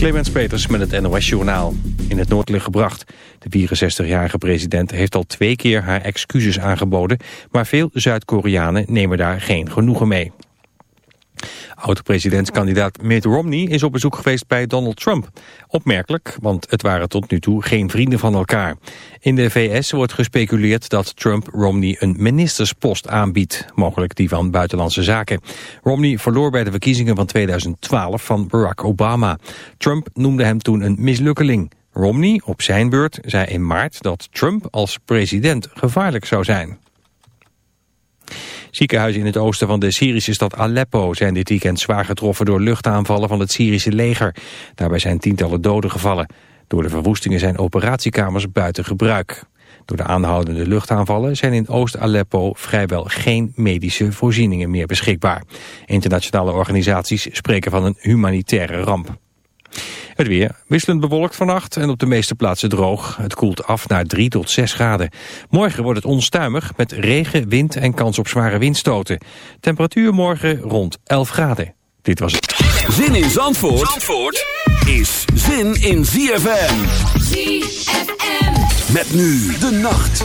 Clemens Peters met het NOS Journaal. In het noordelijk gebracht. De 64-jarige president heeft al twee keer haar excuses aangeboden... maar veel Zuid-Koreanen nemen daar geen genoegen mee. Oud-presidentskandidaat Mitt Romney is op bezoek geweest bij Donald Trump. Opmerkelijk, want het waren tot nu toe geen vrienden van elkaar. In de VS wordt gespeculeerd dat Trump Romney een ministerspost aanbiedt, mogelijk die van Buitenlandse Zaken. Romney verloor bij de verkiezingen van 2012 van Barack Obama. Trump noemde hem toen een mislukkeling. Romney op zijn beurt zei in maart dat Trump als president gevaarlijk zou zijn. Ziekenhuizen in het oosten van de Syrische stad Aleppo zijn dit weekend zwaar getroffen door luchtaanvallen van het Syrische leger. Daarbij zijn tientallen doden gevallen. Door de verwoestingen zijn operatiekamers buiten gebruik. Door de aanhoudende luchtaanvallen zijn in Oost-Aleppo vrijwel geen medische voorzieningen meer beschikbaar. Internationale organisaties spreken van een humanitaire ramp. Het weer wisselend bewolkt vannacht en op de meeste plaatsen droog. Het koelt af naar 3 tot 6 graden. Morgen wordt het onstuimig met regen, wind en kans op zware windstoten. Temperatuur morgen rond 11 graden. Dit was het. Zin in Zandvoort, Zandvoort is zin in ZFM. ZFM. Met nu de nacht.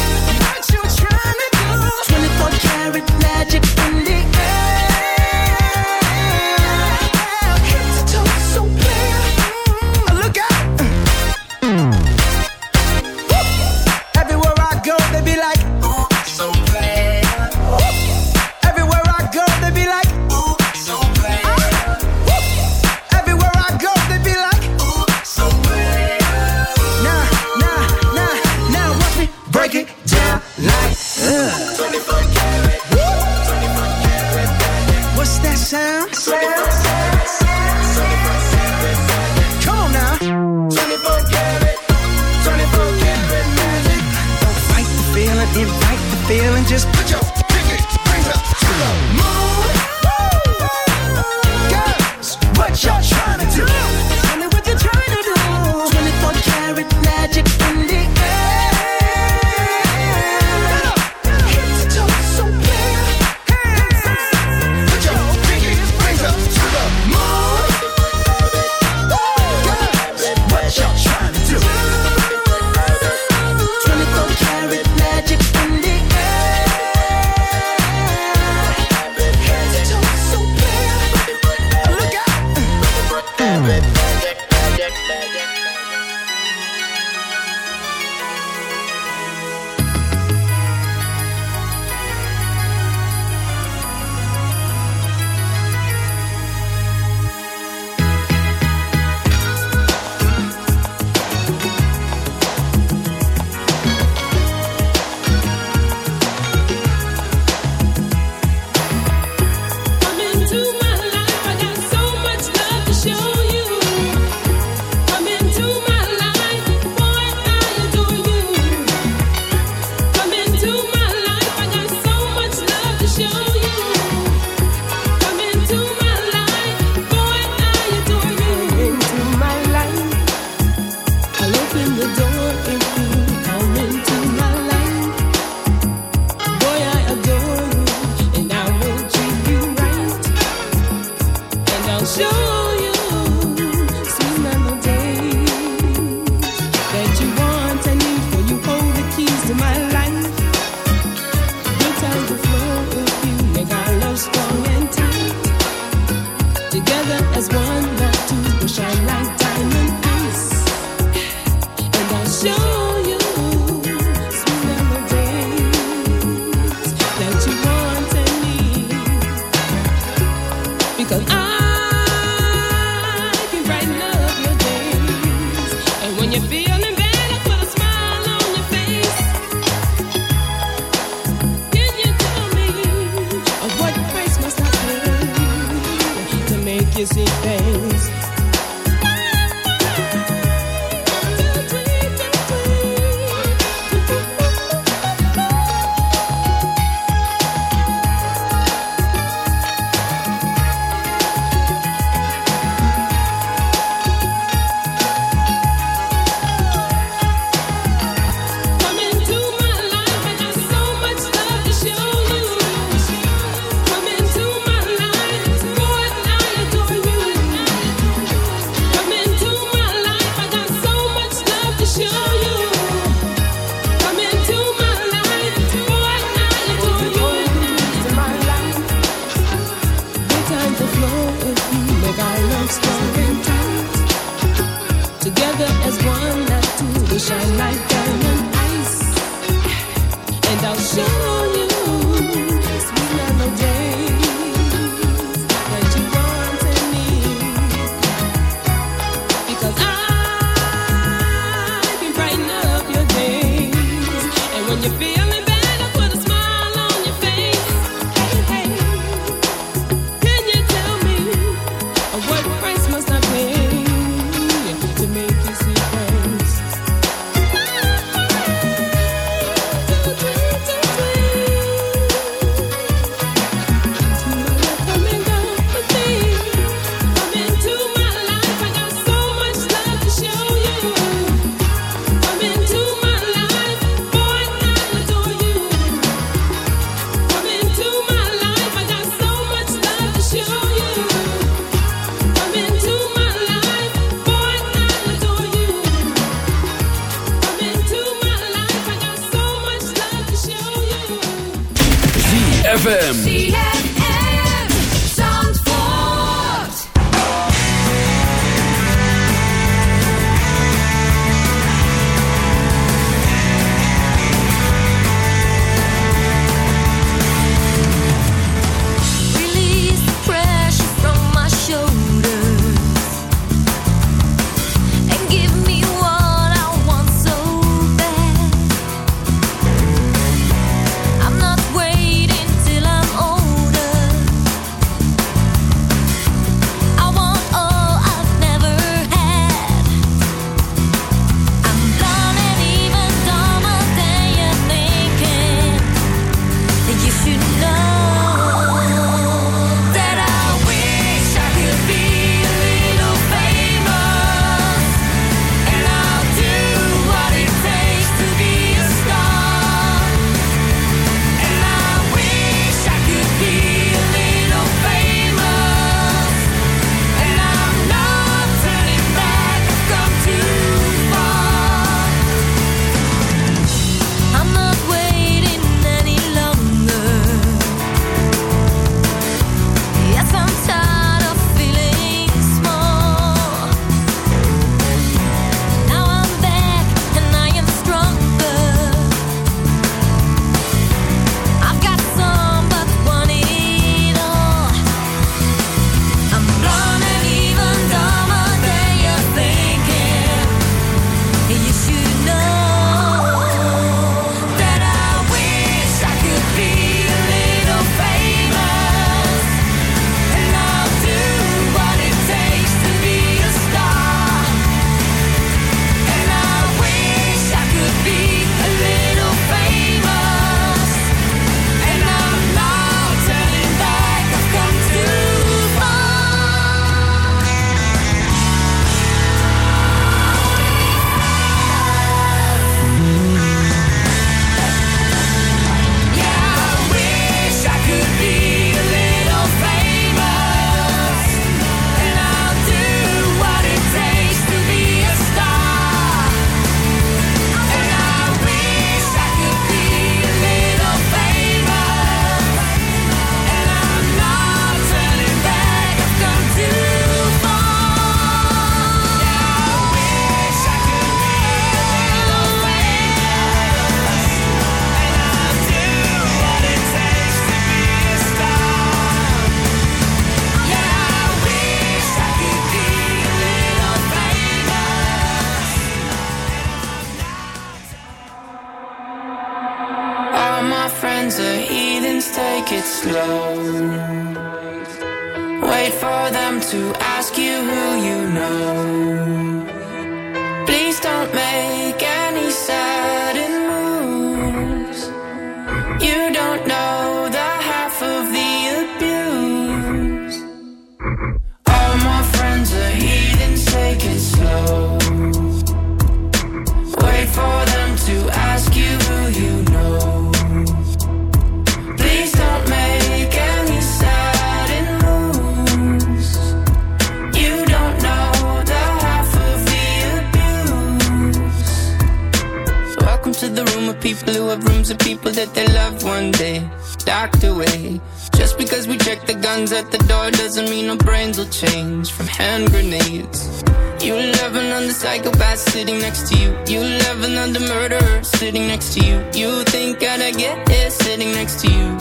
Sitting next to you.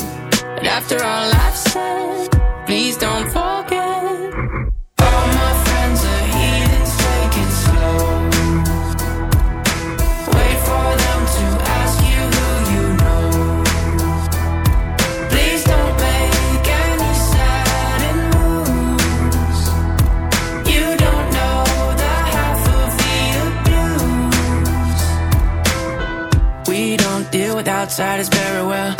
But after all I've said, please don't forget. All my friends are heathens, take it slow. Wait for them to ask you who you know. Please don't make any sudden moves. You don't know the half of the abuse. We don't deal with outsiders very well.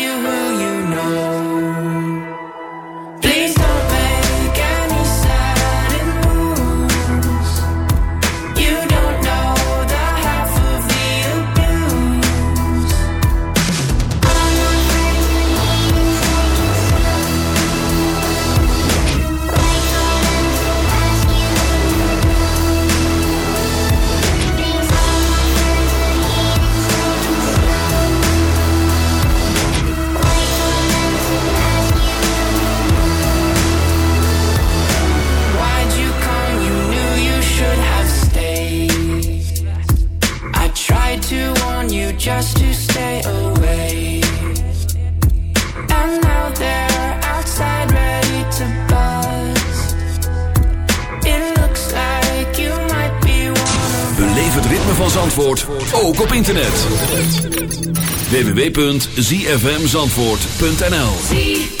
you just to stay away. And now they're outside ready to buzz. It looks like you might be one of Beleef het ritme van Zandvoort, ook op internet. www.zfmzandvoort.nl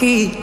heat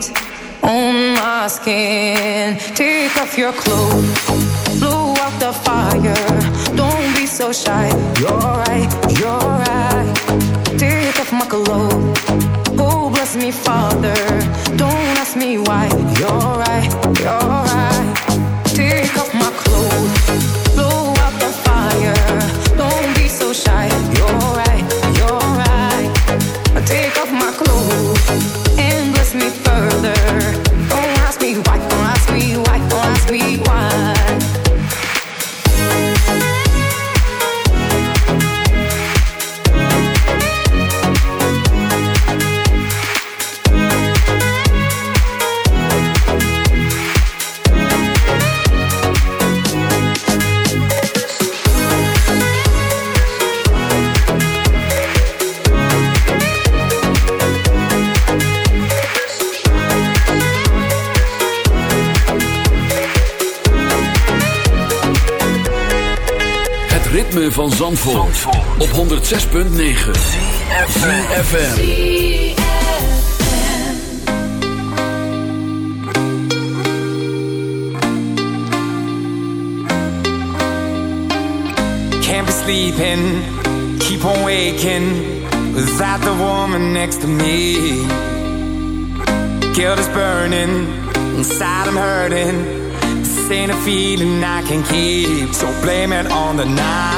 Zandvoort, Zandvoort. op 106.9 CFFM Can't be sleeping, keep on waking. Without the woman next to me. Guilt is burning, inside I'm hurting. This ain't a feeling I can keep. So blame it on the night.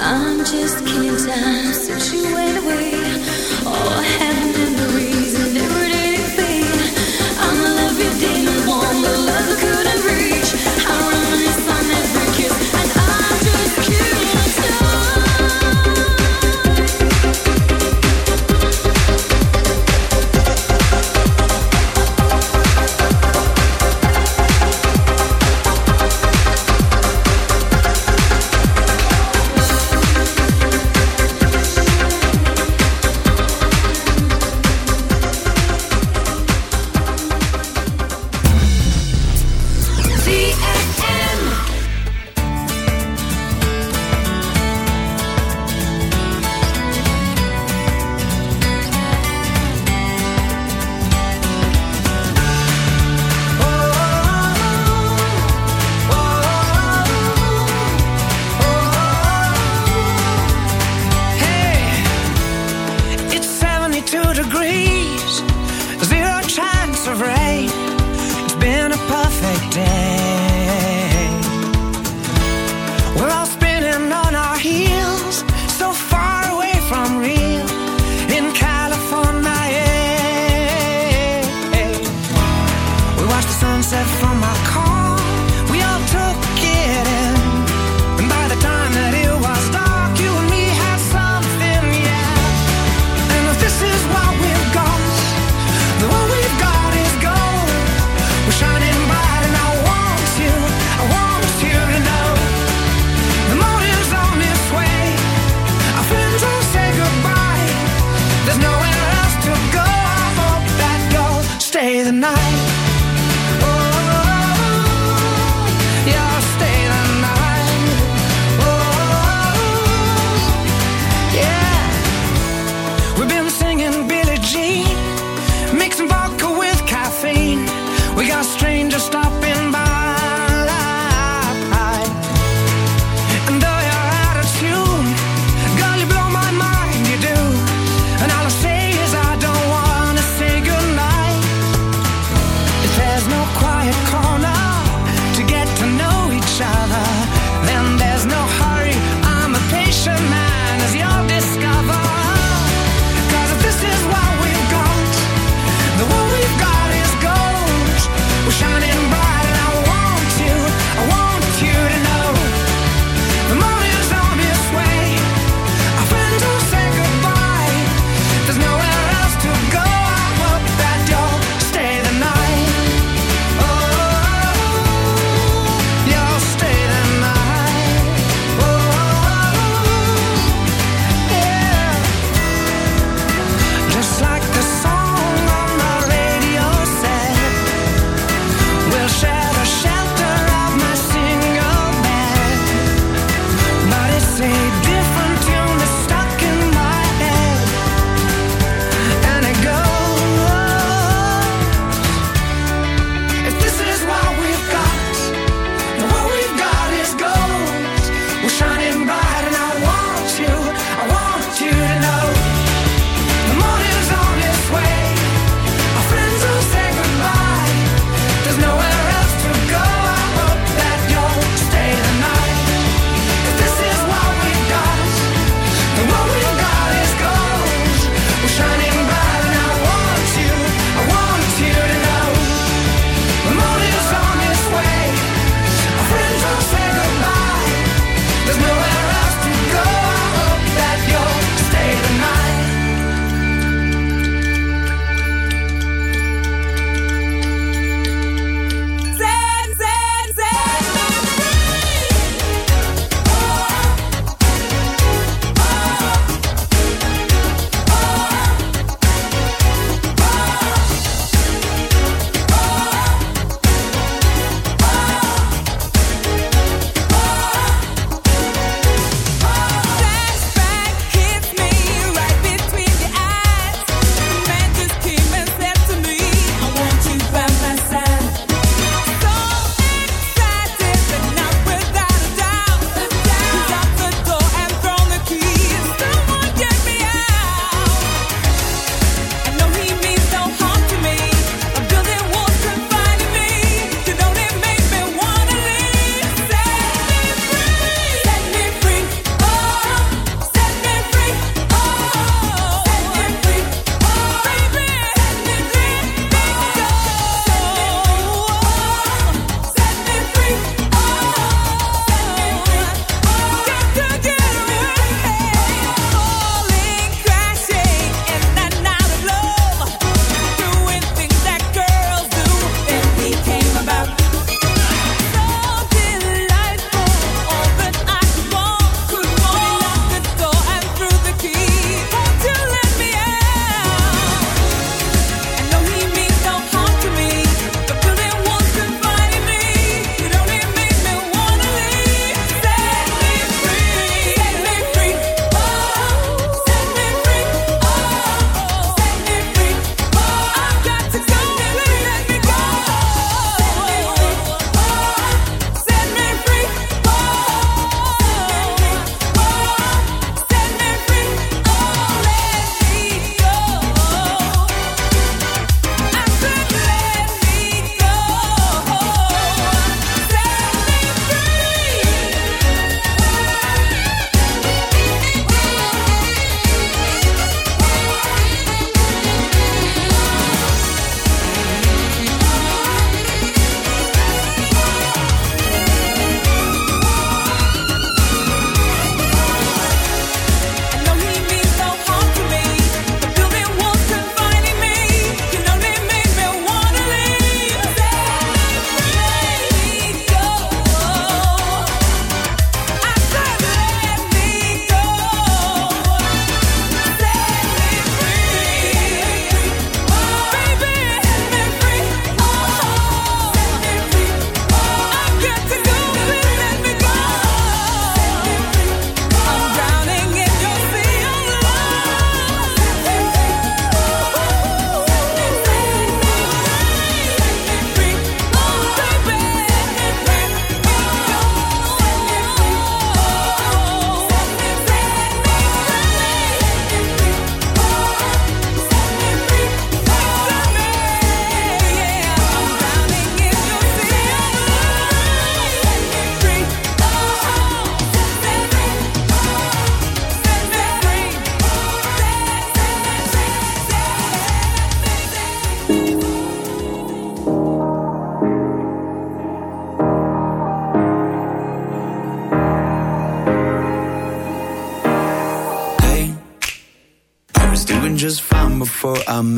I'm just killing time since you the night.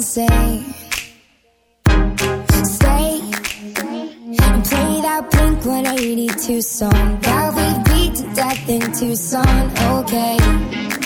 Say, Stay and play that Blink 182 song that we beat to death in Tucson. Okay.